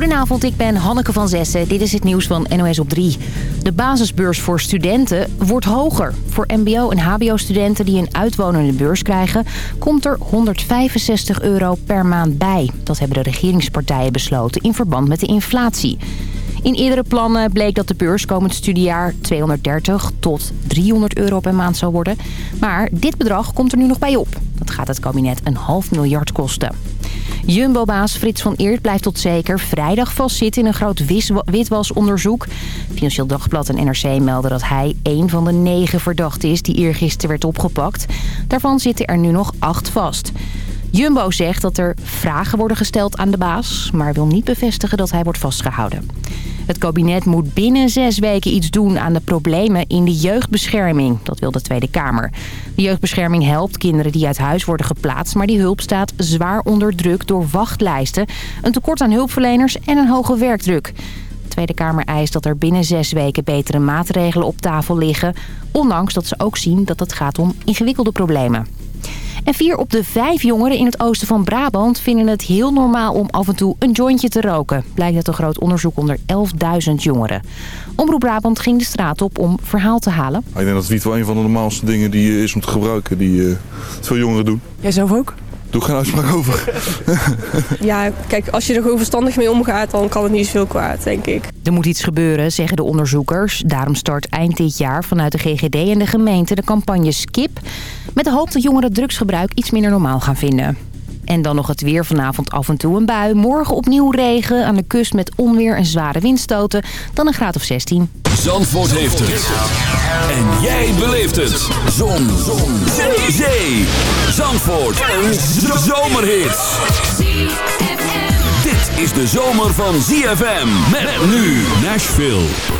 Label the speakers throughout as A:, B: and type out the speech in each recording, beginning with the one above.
A: Goedenavond, ik ben Hanneke van Zessen. Dit is het nieuws van NOS op 3. De basisbeurs voor studenten wordt hoger. Voor mbo- en hbo-studenten die een uitwonende beurs krijgen... komt er 165 euro per maand bij. Dat hebben de regeringspartijen besloten in verband met de inflatie. In eerdere plannen bleek dat de beurs komend studiejaar 230 tot 300 euro per maand zou worden. Maar dit bedrag komt er nu nog bij op. Dat gaat het kabinet een half miljard kosten. Jumbo-baas Frits van Eert blijft tot zeker vrijdag vastzitten in een groot witwasonderzoek. Financieel Dagblad en NRC melden dat hij een van de negen verdachten is die eergisteren werd opgepakt. Daarvan zitten er nu nog acht vast. Jumbo zegt dat er vragen worden gesteld aan de baas... maar wil niet bevestigen dat hij wordt vastgehouden. Het kabinet moet binnen zes weken iets doen aan de problemen in de jeugdbescherming. Dat wil de Tweede Kamer. De jeugdbescherming helpt kinderen die uit huis worden geplaatst... maar die hulp staat zwaar onder druk door wachtlijsten... een tekort aan hulpverleners en een hoge werkdruk. De Tweede Kamer eist dat er binnen zes weken betere maatregelen op tafel liggen... ondanks dat ze ook zien dat het gaat om ingewikkelde problemen. En vier op de vijf jongeren in het oosten van Brabant vinden het heel normaal om af en toe een jointje te roken. Blijkt uit een groot onderzoek onder 11.000 jongeren. Omroep Brabant ging de straat op om verhaal te halen.
B: Ik denk dat wiet wel een van de normaalste dingen die is om te gebruiken, die uh, veel jongeren doen.
C: Jij zelf ook?
B: Doe geen uitspraak over.
D: ja, kijk, als je er gewoon verstandig mee omgaat, dan kan het niet zoveel kwaad, denk ik.
A: Er moet iets gebeuren, zeggen de onderzoekers. Daarom start eind dit jaar vanuit de GGD en de gemeente de campagne Skip. Met de hoop dat jongeren drugsgebruik iets minder normaal gaan vinden. En dan nog het weer vanavond af en toe een bui. Morgen opnieuw regen aan de kust met onweer en zware windstoten. Dan een graad of 16.
E: Zandvoort heeft het. En jij beleeft het. Zon. Zon. Zee. Zee. Zandvoort. Een zomerhit. Dit is de zomer van ZFM. Met nu Nashville.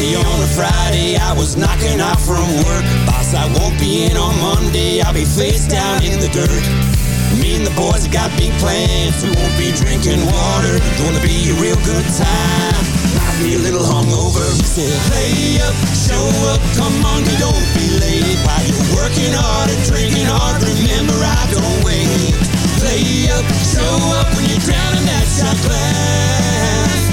F: On a Friday, I was knocking off from work. Boss, I won't be in on Monday, I'll be face down in the dirt. Me and the boys have got big plans, we won't be drinking water. Gonna be a real good time. Might be a little hungover. He said, play up, show up, come on, you don't be late. While you're working hard and drinking hard, remember I don't wait. Play up, show up when you're drowning that shot glass.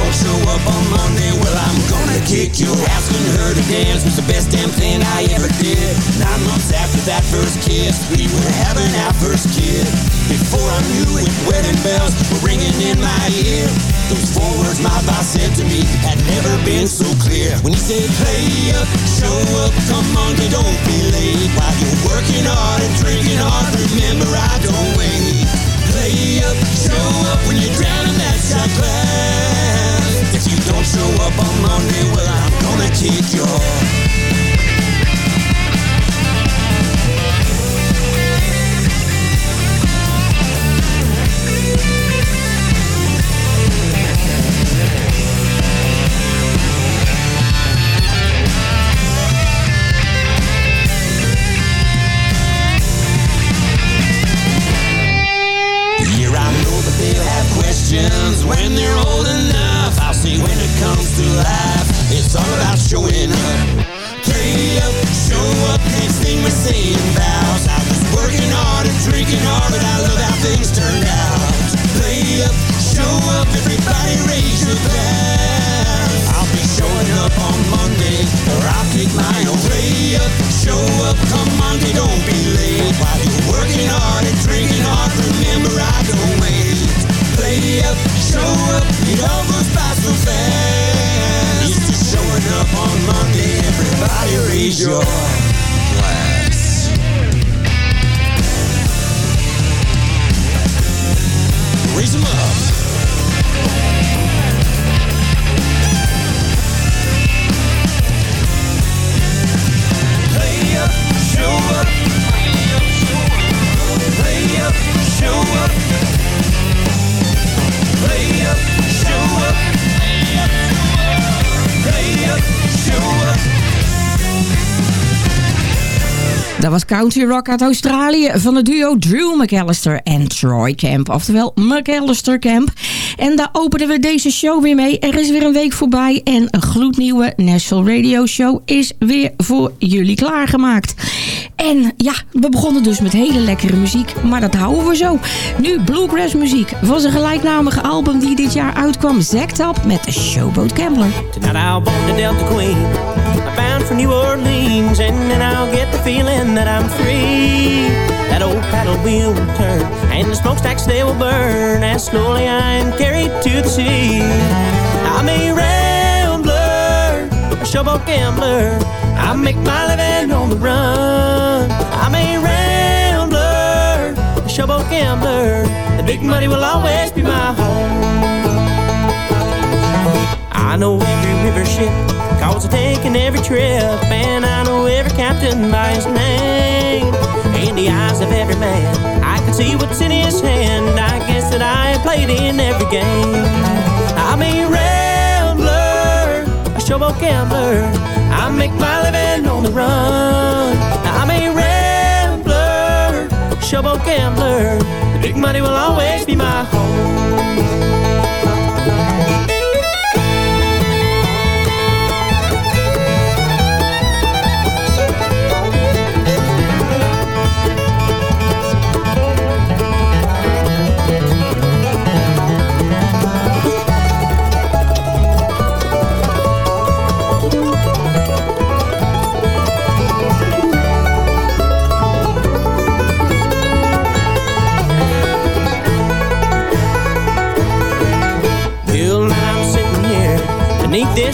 F: Don't show up on Monday, well, I'm gonna kick your ass. When her to dance was the best damn thing I ever did. Nine months after that first kiss, we were having our first kid. Before I knew it, wedding bells were ringing in my ear. Those four words my boss said to me had never been so clear. When he said, play up, show up, come on, you don't be late. While you're working hard and drinking hard, remember I don't wait. Play up, show up when you're drowning that shot glass. If you don't show up on Monday, well, I'm gonna kick your so fast. Showing up on Monday, everybody raise your glass. Raise them up.
C: Country rock uit Australië van het duo Drew McAllister en Troy Camp. Oftewel McAllister Camp. En daar openen we deze show weer mee. Er is weer een week voorbij en een gloednieuwe National Radio Show is weer voor jullie klaargemaakt. En ja, we begonnen dus met hele lekkere muziek, maar dat houden we zo. Nu bluegrass muziek van zijn gelijknamige album die dit jaar uitkwam, Zacked Up met Showboat Gambler.
G: Tonight I'll board the Delta Queen, I'm bound for New Orleans, and then I'll get the feeling that I'm free. That old paddle wheel will turn, and the smokestacks they will burn, as slowly I am carried to the sea. I'm a rambler, a showboat gambler, I make my living on the run. I'm a rambler, a showboat gambler. The big money will always be my home. I know every river ship, cause I'm taking every trip, and I know every captain by his name. In the eyes of every man, I can see what's in his hand. I guess that I have played in every game. I'm a rambler, a showboat gambler. I make my living on the run. I'm a rambler, showboat gambler. The big money will always be my home.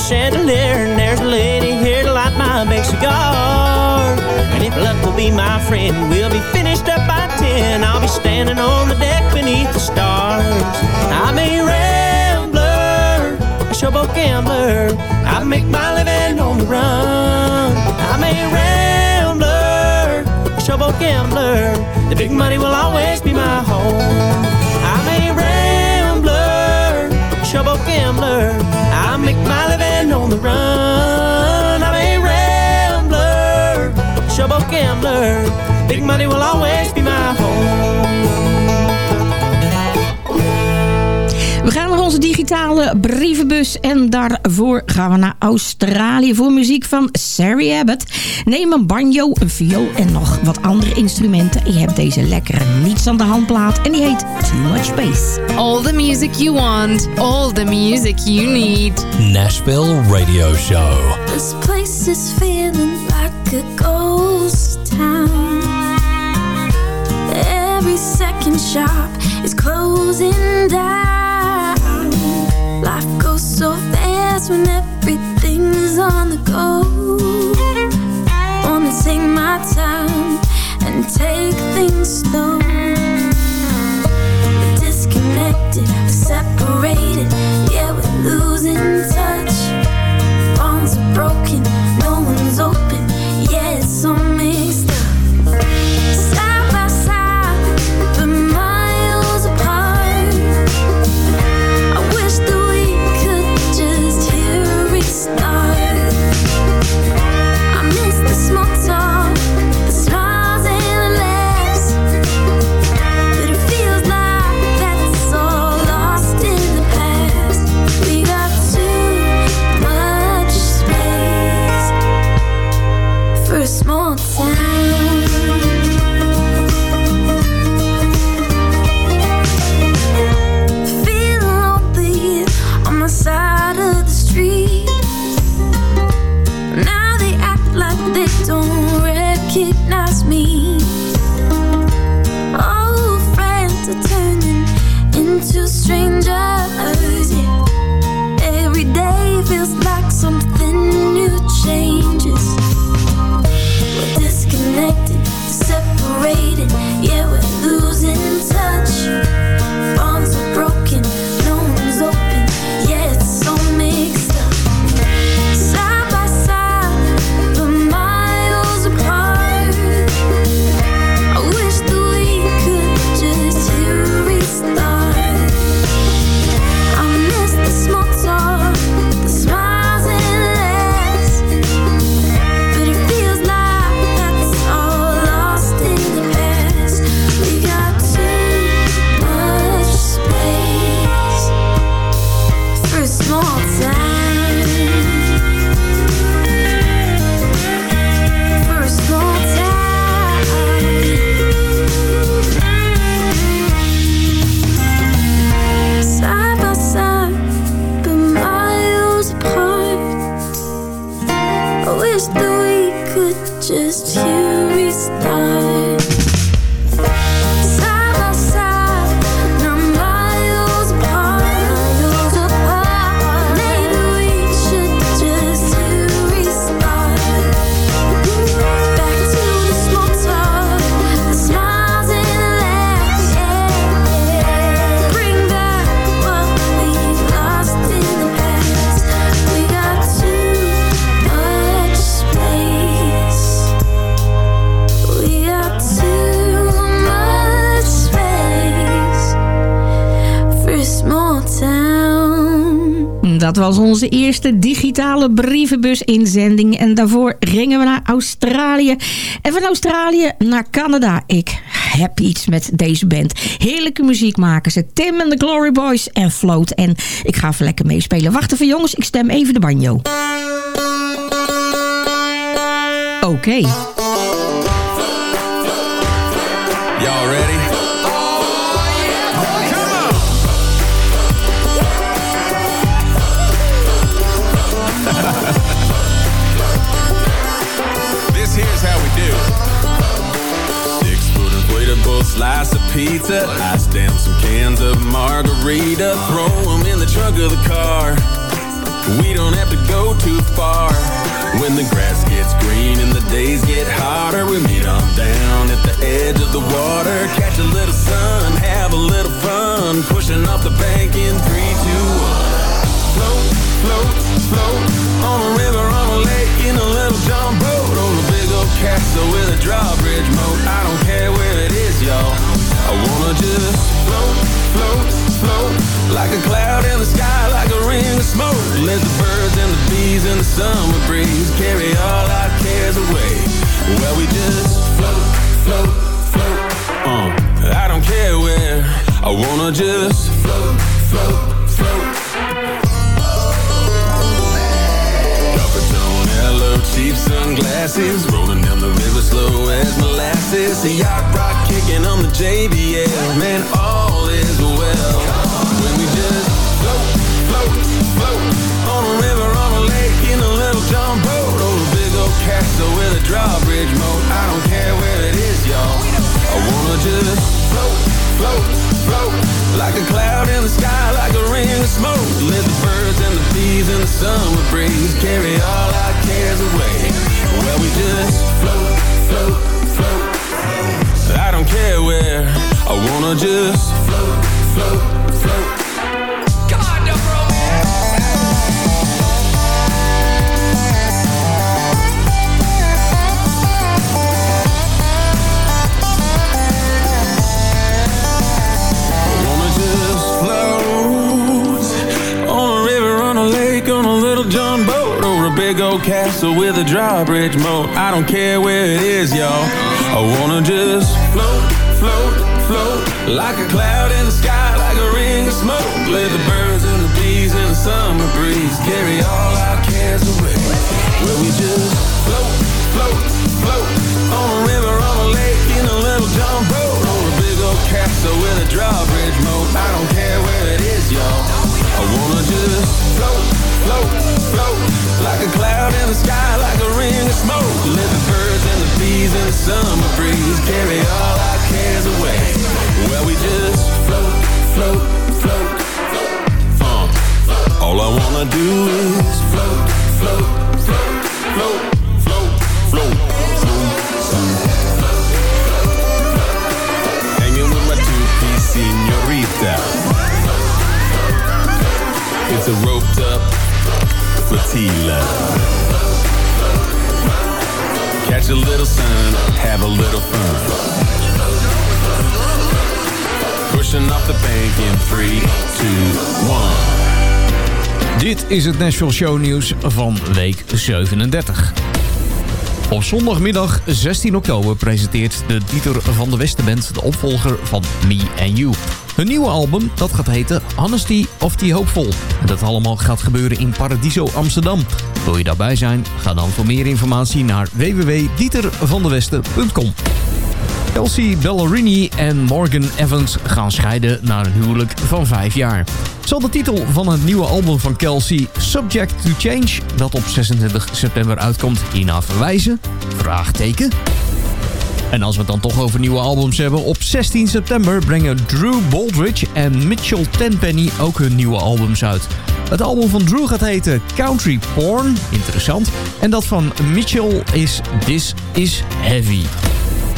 G: Chandelier, and there's a lady here to light my big cigar. And if luck will be my friend, we'll be finished up by ten. I'll be standing on the deck beneath the stars. I'm a rambler, a showboat gambler. I make my living on the run. I'm a rambler, a showboat gambler. The big money will always be my home. I'm a rambler, showboat gambler. I make my living on the run. I'm a rambler, showboat gambler. Big money will always
C: onze digitale brievenbus en daarvoor gaan we naar Australië voor muziek van Sari Abbott. Neem een banjo, een viool en nog wat andere instrumenten. Je hebt deze lekkere niets aan de hand plaat en die heet Too Much Space.
H: All the music you want, all the music you need.
E: Nashville Radio Show.
I: This place is feeling like a ghost town. Every second shop is closing down. So fast when everything's on the go. Wanna take my time and take things slow. We're disconnected, we're separated, yeah, we're losing touch. Bonds are broken,
C: onze eerste digitale brievenbus-inzending. En daarvoor gingen we naar Australië. En van Australië naar Canada. Ik heb iets met deze band. Heerlijke muziek maken ze. Tim en de Glory Boys en Float. En ik ga even lekker meespelen. Wacht even jongens, ik stem even de banjo. Oké.
J: Slice of pizza. Ice down some cans of margarita. Throw 'em in the trunk of the car. We don't have to go too far. When the grass gets green and the days get hotter, we meet on down at the edge of the water. Catch a little sun, have a little fun. Pushing off the bank in three, two, one. Float, float, float on a river, on a lake, in a little John castle with a drawbridge moat. I don't care where it is, y'all. I wanna just float, float, float like a cloud in the sky, like a ring of smoke. Let the birds and the bees and the summer breeze carry all our cares away. Well, we just float, float, float. Uh, I don't care where. I wanna just float, float, float. Sunglasses Rolling down the river slow as molasses. A yacht rock kicking on the JBL Man, all is well. When we just float, float, float On a river, on a lake, in a little John boat. Oh, Over a big old castle with a drawbridge moat. I don't care where it is, y'all. I wanna just float, wanna just float, float, float Come on, Dobro wanna just float on a river, on a lake, on a little John boat, or a big old castle with a drawbridge moat. I don't care where it is, y'all. I wanna just float, float, float like a cloud in the sky, like a ring of smoke. Let the birds and the bees and the summer breeze carry all our cares away. Where we just float, float, float on a river, on a lake, in a little John boat, or a big old castle with a drawbridge moat. I don't care where it is, y'all. I wanna just float, float, float like a cloud in the sky, like a ring of smoke. Let the birds and the bees and the summer breeze carry all our cares away. Well, we just float, float, float, float. Uh, all I wanna do is float, float, float, float, float, float, float, Hanging with my two-piece senorita. It's a roped up flotilla. Catch a little sun, have a little fun. The in 3, 2, 1.
K: Dit is het Nashville Show nieuws van week 37. Op zondagmiddag 16 oktober presenteert de Dieter van de Westenband de opvolger van Me and You. Hun nieuwe album dat gaat heten Honesty of the Hopeful. En dat allemaal gaat gebeuren in Paradiso Amsterdam. Wil je daarbij zijn? Ga dan voor meer informatie naar www.dietervandewesten.com. Kelsey Ballerini en Morgan Evans gaan scheiden na een huwelijk van vijf jaar. Zal de titel van het nieuwe album van Kelsey, Subject to Change, dat op 26 september uitkomt, hierna verwijzen? Vraagteken. En als we het dan toch over nieuwe albums hebben... op 16 september brengen Drew Baldridge en Mitchell Tenpenny ook hun nieuwe albums uit. Het album van Drew gaat heten Country Porn, interessant. En dat van Mitchell is This Is Heavy.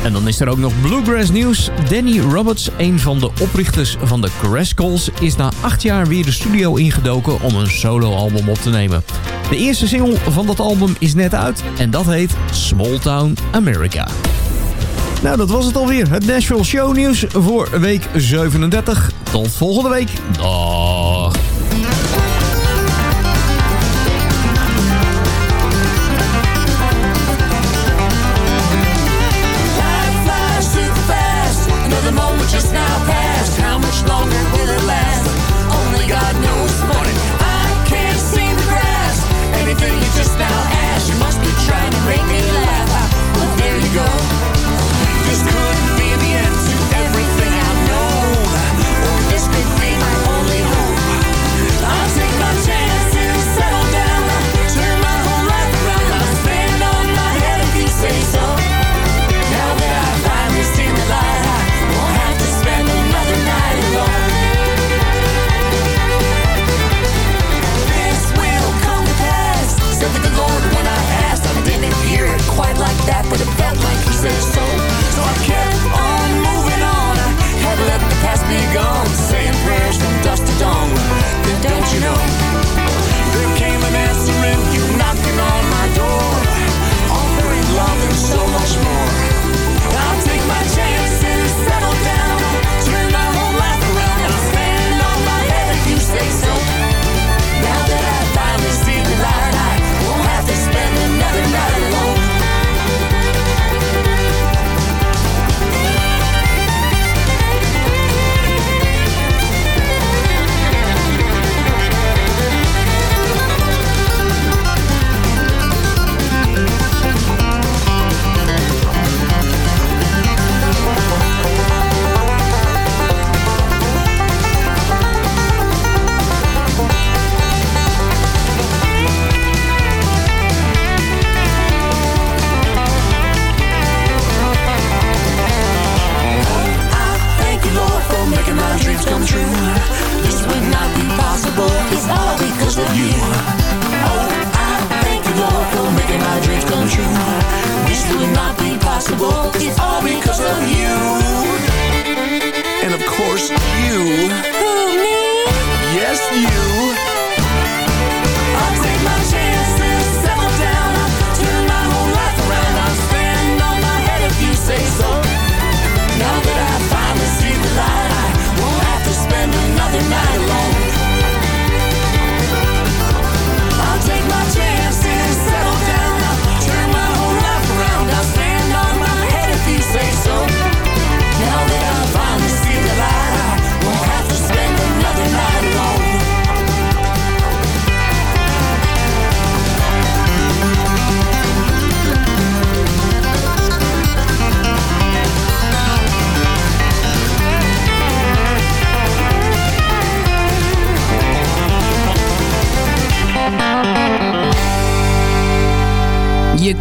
K: En dan is er ook nog Bluegrass nieuws. Danny Roberts, een van de oprichters van de Rascals... is na acht jaar weer de studio ingedoken om een soloalbum op te nemen. De eerste single van dat album is net uit en dat heet Small Town America. Nou, dat was het alweer. Het Nashville Show nieuws voor week 37. Tot volgende week.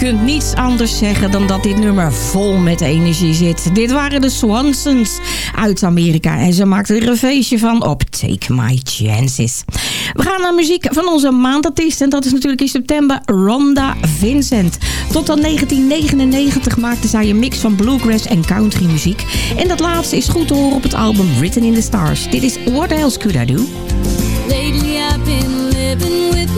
C: Kunt niets anders zeggen dan dat dit nummer vol met energie zit. Dit waren de Swansons uit Amerika en ze maakten er een feestje van op Take My Chances. We gaan naar muziek van onze maandartiest en dat is natuurlijk in september Rhonda Vincent. Tot aan 1999 maakte zij een mix van bluegrass en country muziek. En dat laatste is goed te horen op het album Written in the Stars. Dit is What Else Could I Do?
L: Been living with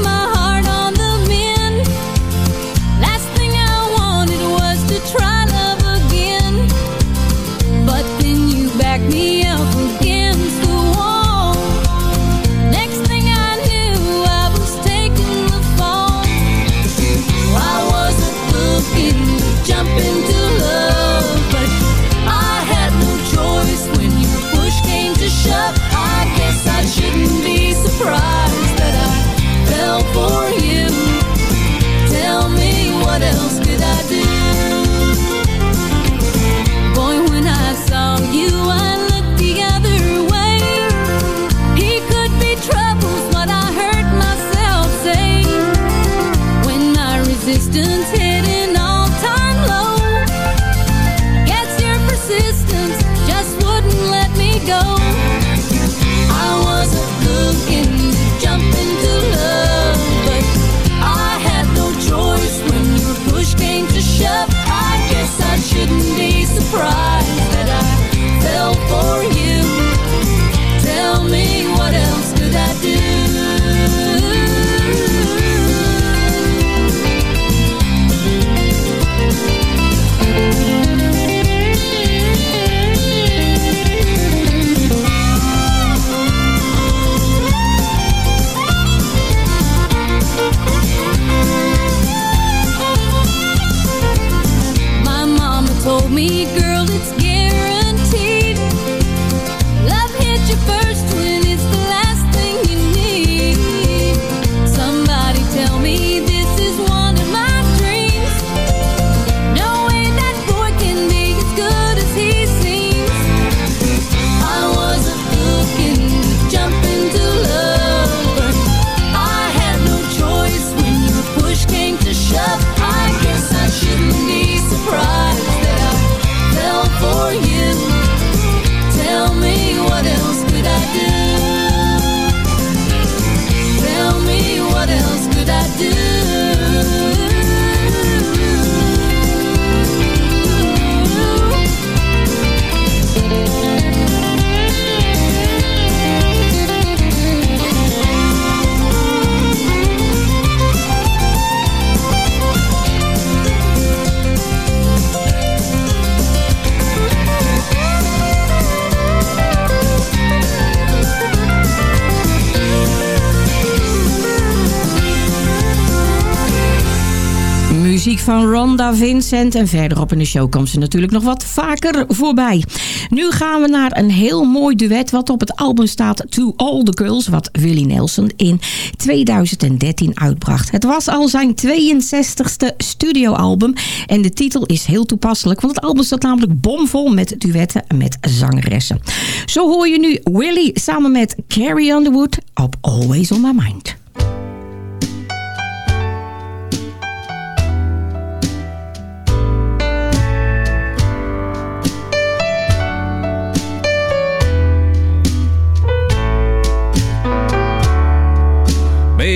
C: Muziek van Rhonda Vincent. En verderop in de show komt ze natuurlijk nog wat vaker voorbij. Nu gaan we naar een heel mooi duet wat op het album staat To All The Girls. Wat Willie Nelson in 2013 uitbracht. Het was al zijn 62ste studioalbum. En de titel is heel toepasselijk. Want het album staat namelijk bomvol met duetten met zangeressen. Zo hoor je nu Willie samen met Carrie Underwood op Always On My Mind.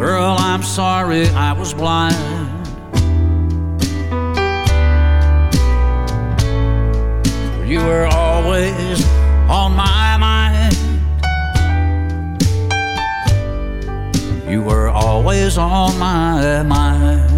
M: Girl, I'm sorry I was blind. You were always on my mind. You were always on my mind.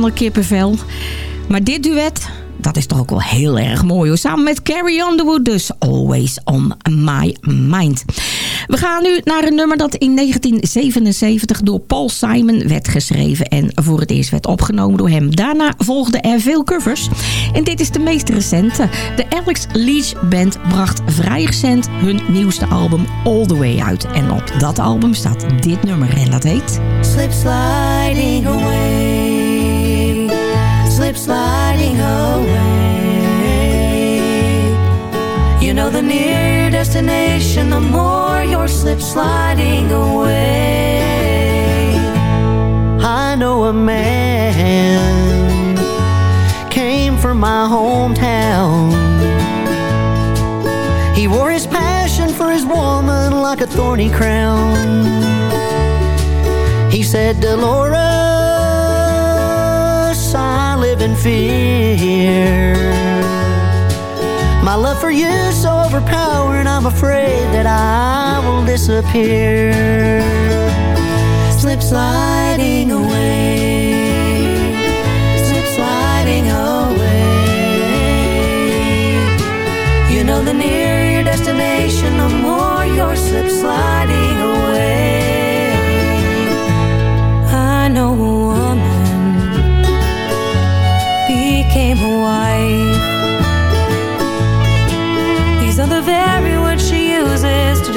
C: Al kippenvel. Maar dit duet, dat is toch ook wel heel erg mooi hoor. Samen met Carrie Underwood dus Always On My Mind. We gaan nu naar een nummer dat in 1977 door Paul Simon werd geschreven en voor het eerst werd opgenomen door hem. Daarna volgden er veel covers en dit is de meest recente. De Alex Leach Band bracht vrij recent hun nieuwste album All The Way uit. En op dat album staat dit nummer en dat heet...
N: Slip sliding away, sliding away. You know the near destination, the more you're slip sliding away.
O: I know a man came from my hometown. He wore his passion for his woman like a thorny crown. He said, Dolores, In fear. My love for you is so overpowering, I'm afraid that I will disappear.
N: Slip sliding away, slip sliding away. You know the nearer your destination, the more you're slip sliding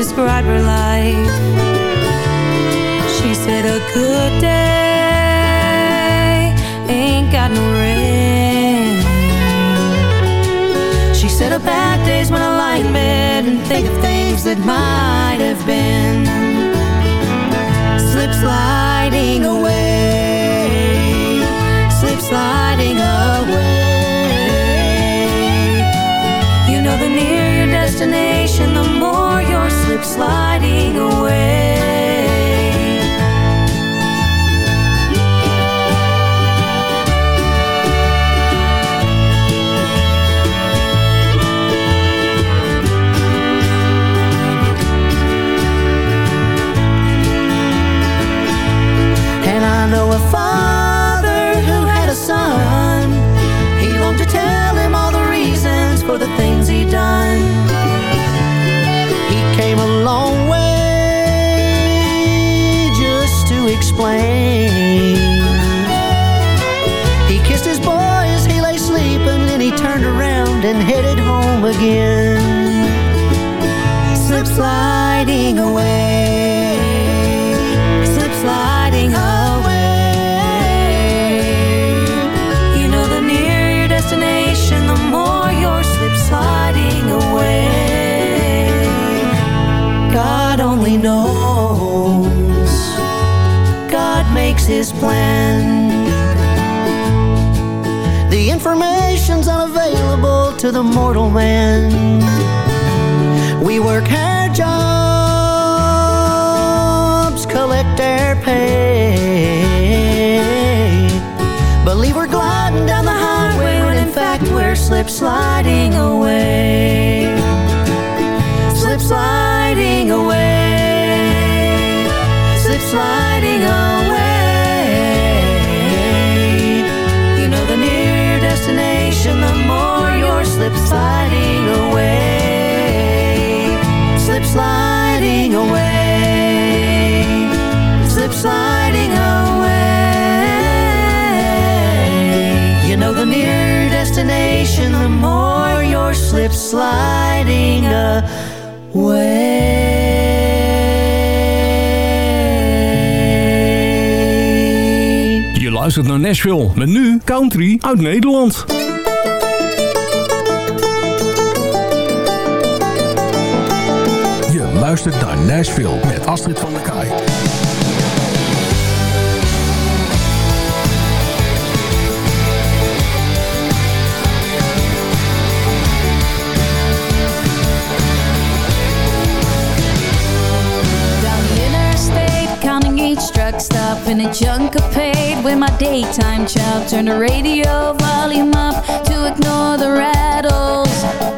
N: describe her life. She said a good day ain't got no rain. She said a bad day's when I lie in bed and think of things that might have been. Slip sliding away, slip sliding away. You know the nearer your destination, sliding away.
O: He kissed his boy as he lay sleeping, then he turned around and headed home again.
N: Slip sliding away,
O: His plan. The information's unavailable to the mortal man. We work hard jobs, collect our pay. Believe we're gliding down the highway when in fact we're slip sliding away. Sliding away. Slip sliding away.
N: You know the your destination, the more you're slip sliding away.
P: Je luistert naar Nashville met nu country uit Nederland. luistert naar Nashville met Astrid van der Kaai.
L: truck stop in a junk of paid with my daytime child, Turn the radio volume up to ignore the rattles.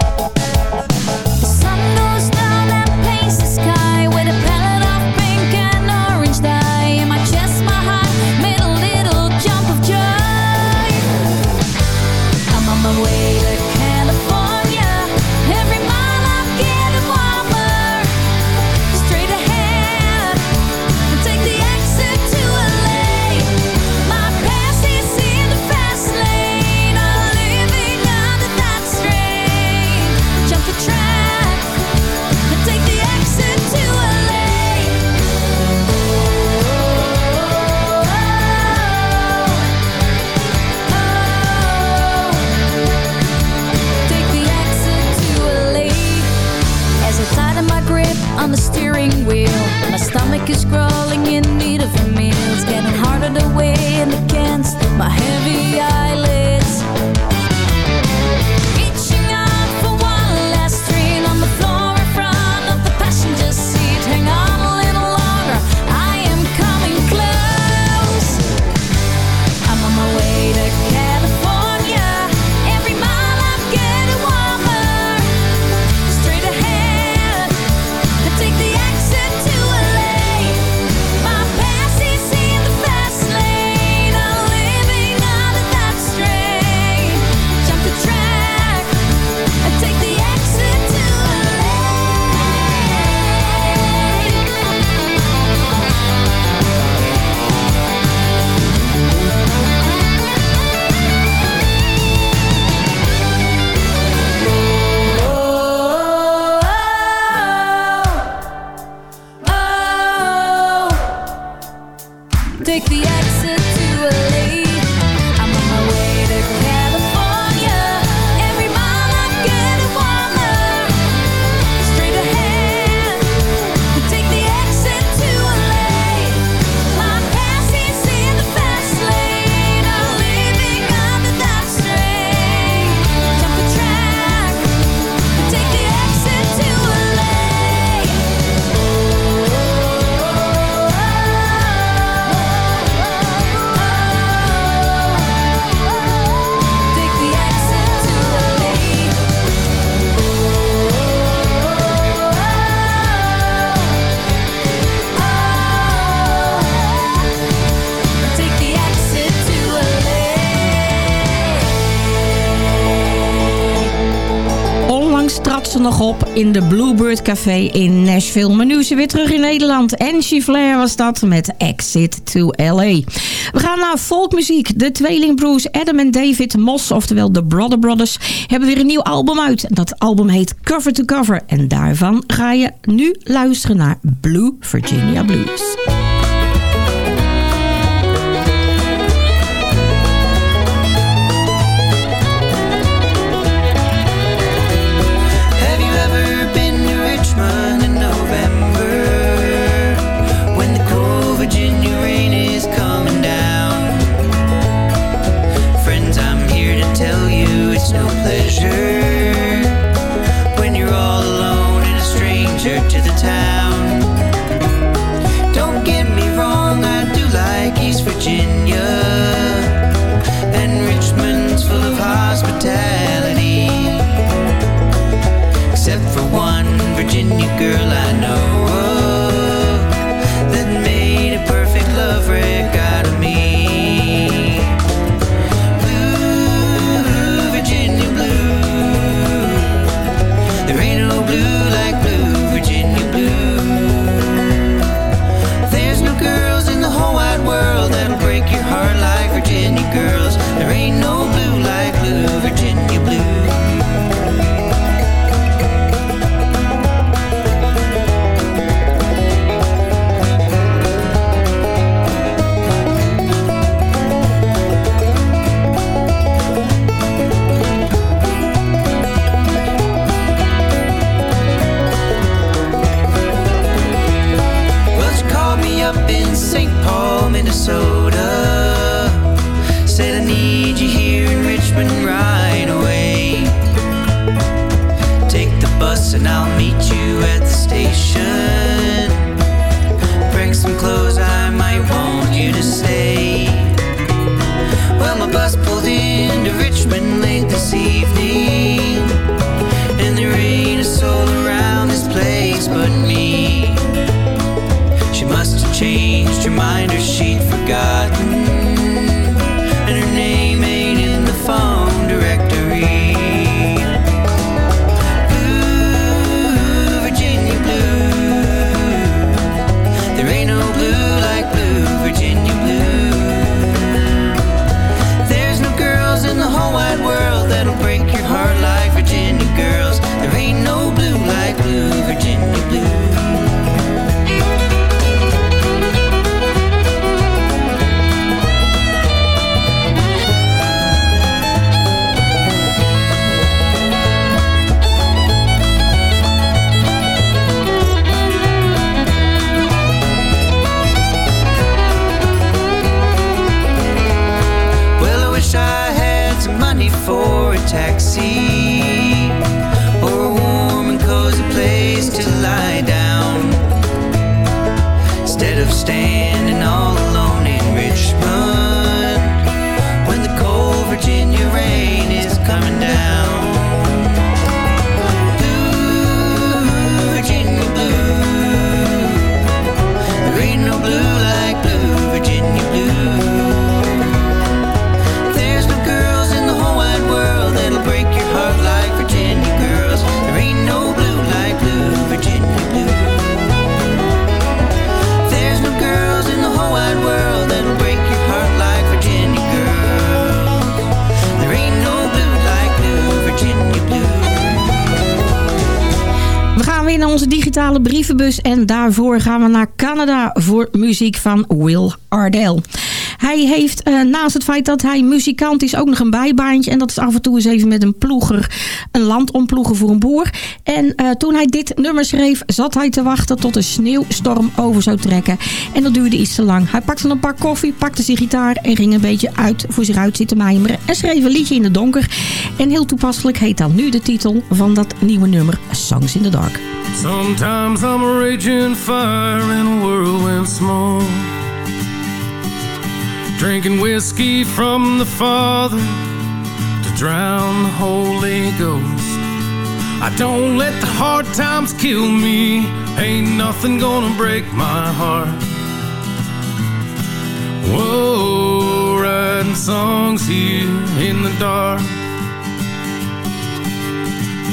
Q: op in de Bluebird Café in Nashville. Maar nu is ze weer terug in Nederland. en Flair was dat met Exit to LA. We gaan naar folkmuziek. De tweelingbroers Adam en David Moss, oftewel de Brother Brothers, hebben weer een nieuw album uit. Dat album heet Cover to Cover. En daarvan ga je nu luisteren naar Blue Virginia Blues.
R: For a
S: taxi or a warm and cozy place to lie down instead of standing all alone in Richmond when the cold Virginia rain is coming down.
C: Weer naar onze digitale brievenbus en daarvoor gaan we naar Canada voor muziek van Will Ardell. Hij heeft eh, naast het feit dat hij muzikant is ook nog een bijbaantje. En dat is af en toe eens even met een ploeger een land omploegen voor een boer. En eh, toen hij dit nummer schreef zat hij te wachten tot een sneeuwstorm over zou trekken. En dat duurde iets te lang. Hij pakte een pak koffie, pakte zijn gitaar en ging een beetje uit voor zich uit zitten mijmeren. En schreef een liedje in het donker. En heel toepasselijk heet dan nu de titel van dat nieuwe nummer Songs in the Dark.
T: Sometimes I'm a raging fire in a whirlwind smoke. Drinking whiskey from the Father to drown the Holy Ghost. I don't let the hard times kill me. Ain't nothing gonna break my heart. Whoa, writing songs here in the dark.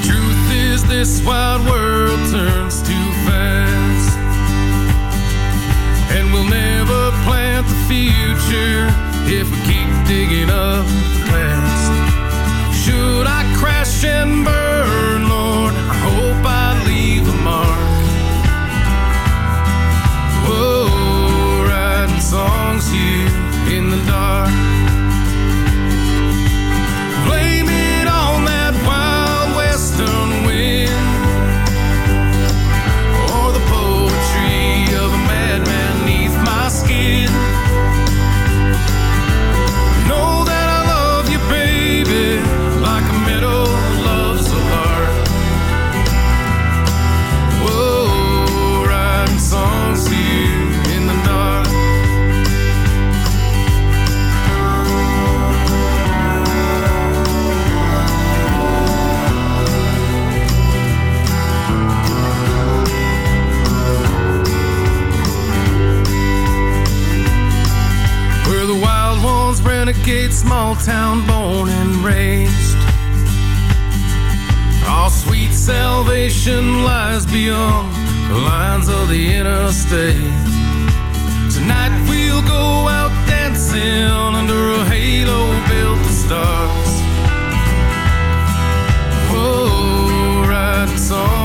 T: Truth is, this wild world turns too fast. Plant the future if we keep digging up the past. Should I crash and burn, small town born and raised. All sweet salvation lies beyond the lines of the interstate. Tonight we'll go out dancing under a halo built of stars. Whoa, writing songs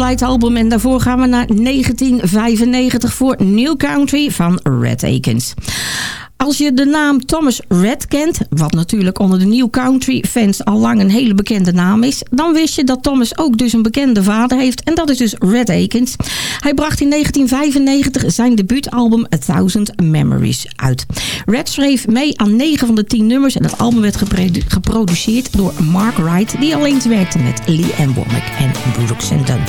C: Spotlight album. En daarvoor gaan we naar 1995 voor New Country van Red Akins. Als je de naam Thomas Red kent, wat natuurlijk onder de New Country fans al lang een hele bekende naam is, dan wist je dat Thomas ook dus een bekende vader heeft en dat is dus Red Akins. Hij bracht in 1995 zijn debuutalbum A Thousand Memories uit. Red schreef mee aan 9 van de 10 nummers en dat album werd geproduceerd door Mark Wright, die alleen werkte met Lee en Womack en Brooks Dunn.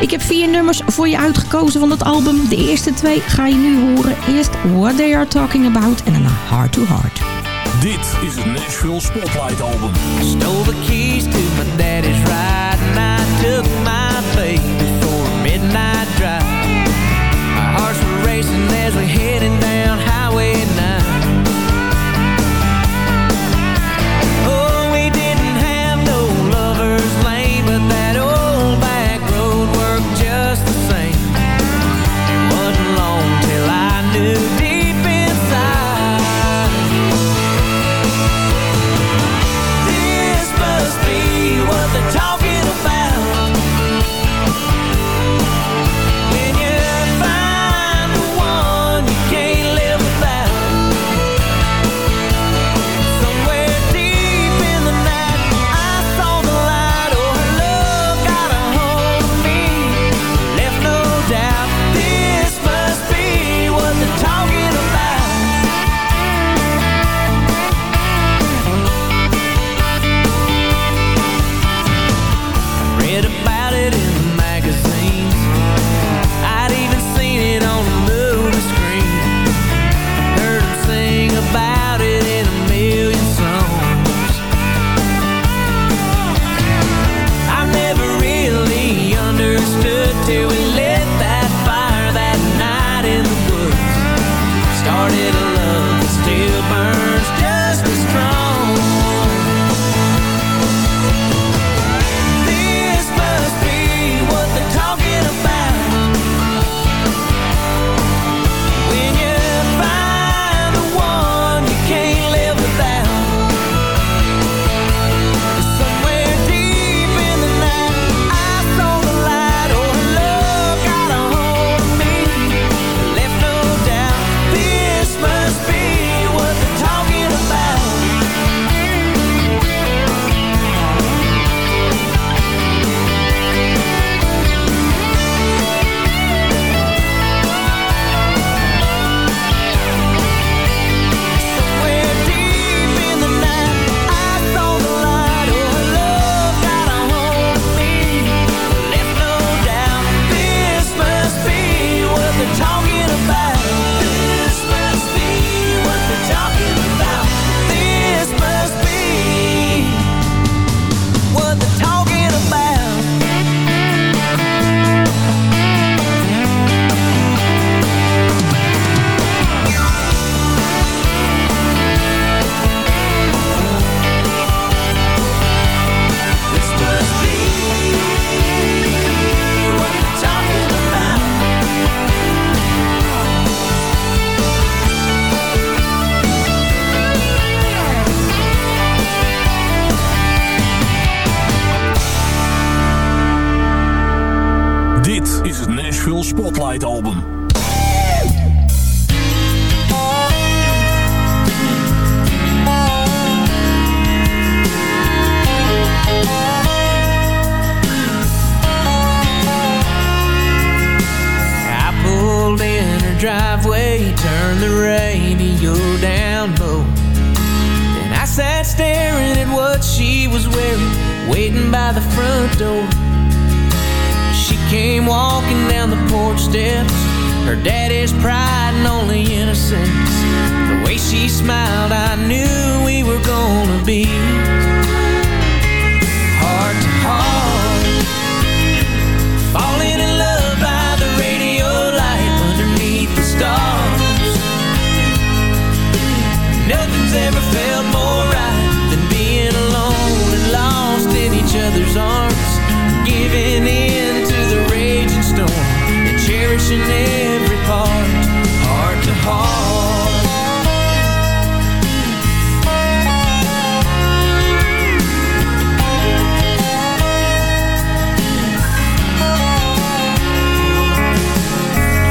C: Ik heb vier nummers voor je uitgekozen van het album. De eerste twee ga je nu horen. Eerst What They Are Talking About Spotlight en daarna Heart to Heart.
P: Dit is het Nashville Spotlight album.
U: Stole the keys to my daddy's ride. connection, every part, heart to heart.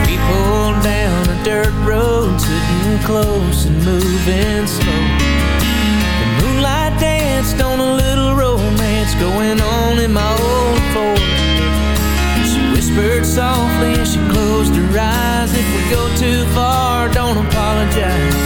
U: We pulled down a dirt road, sitting close and moving slow. The moonlight danced on a little romance going on in my old Ford whispered softly as she closed her eyes. If we go too far, don't apologize.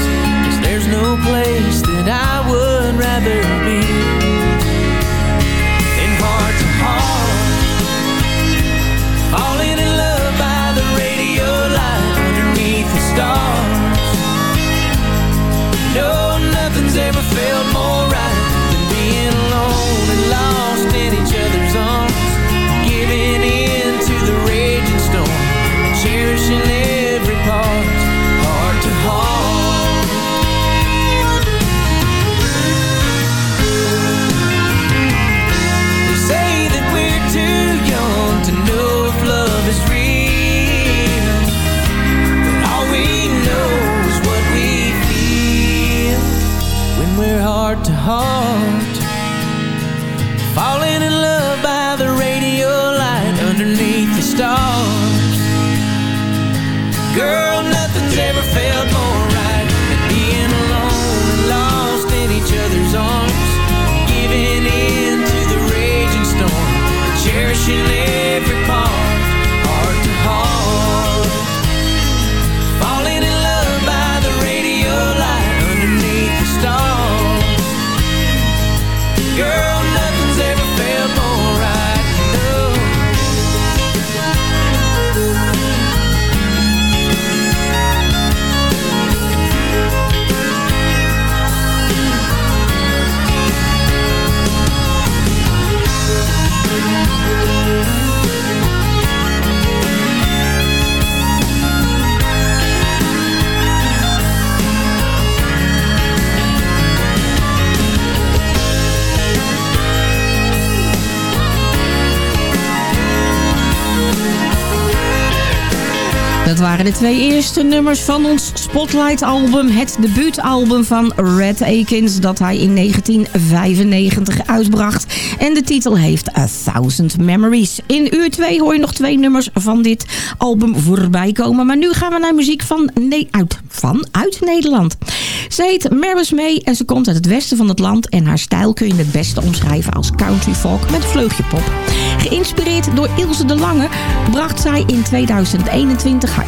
U: Heart
C: waren de twee eerste nummers van ons Spotlight-album. Het debuutalbum van Red Akins dat hij in 1995 uitbracht. En de titel heeft A Thousand Memories. In uur 2 hoor je nog twee nummers van dit album voorbij komen. Maar nu gaan we naar muziek van, nee, uit, van uit Nederland. Ze heet Maris May en ze komt uit het westen van het land. En haar stijl kun je het beste omschrijven als country folk met vleugje pop. Geïnspireerd door Ilse de Lange bracht zij in 2021 haar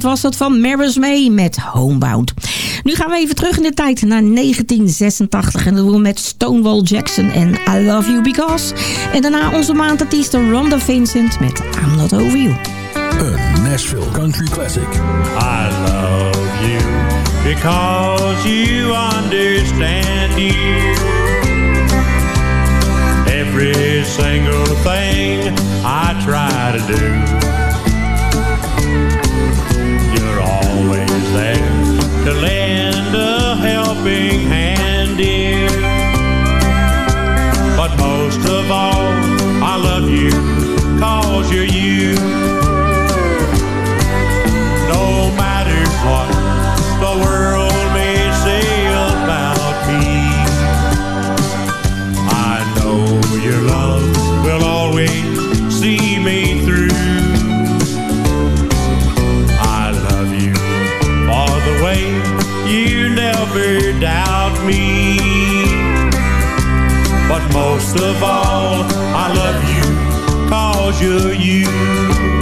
C: Nederland was dat van Maris May met Homebound. Nu gaan we even terug in de tijd naar 1986 en dat doen we met Stonewall Jackson en I Love You Because. En daarna onze maandartieste Rhonda Vincent met I'm Not Over You.
P: Een Nashville Country Classic.
V: I love you because you understand you. Every single thing I try to do. Love you cause you're you. No matter what the world may say about me, I know your love will always see me through. I love you for the way you never doubt me. But most of all, I love you you.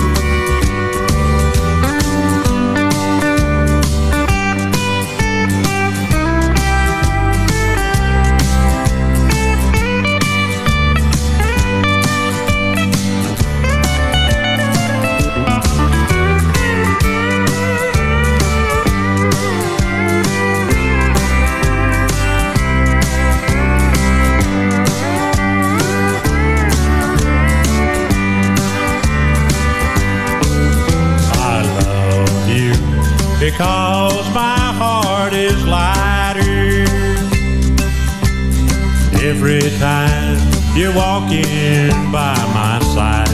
V: Every time you're walking by my side.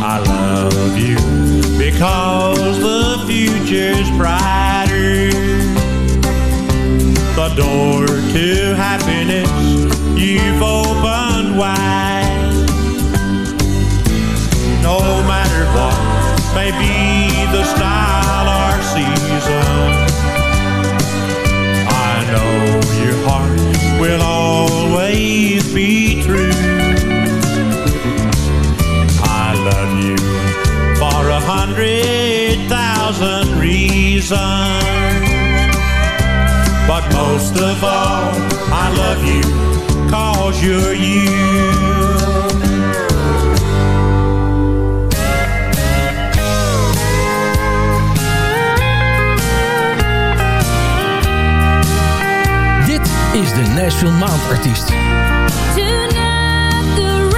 V: I love you because the future's brighter. The door to happiness you've opened wide. No matter what may be the style or season, I know your heart will always be true. I love you for a hundred thousand reasons, but most of all, I love you cause you're you.
P: Is de Nashville Maandartiest.
L: Tonight the